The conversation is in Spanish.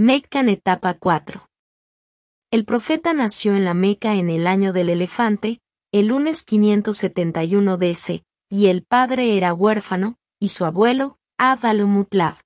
Mecca en etapa 4. El profeta nació en la Meca en el año del elefante, el lunes 571 DC, y el padre era huérfano, y su abuelo, Abd.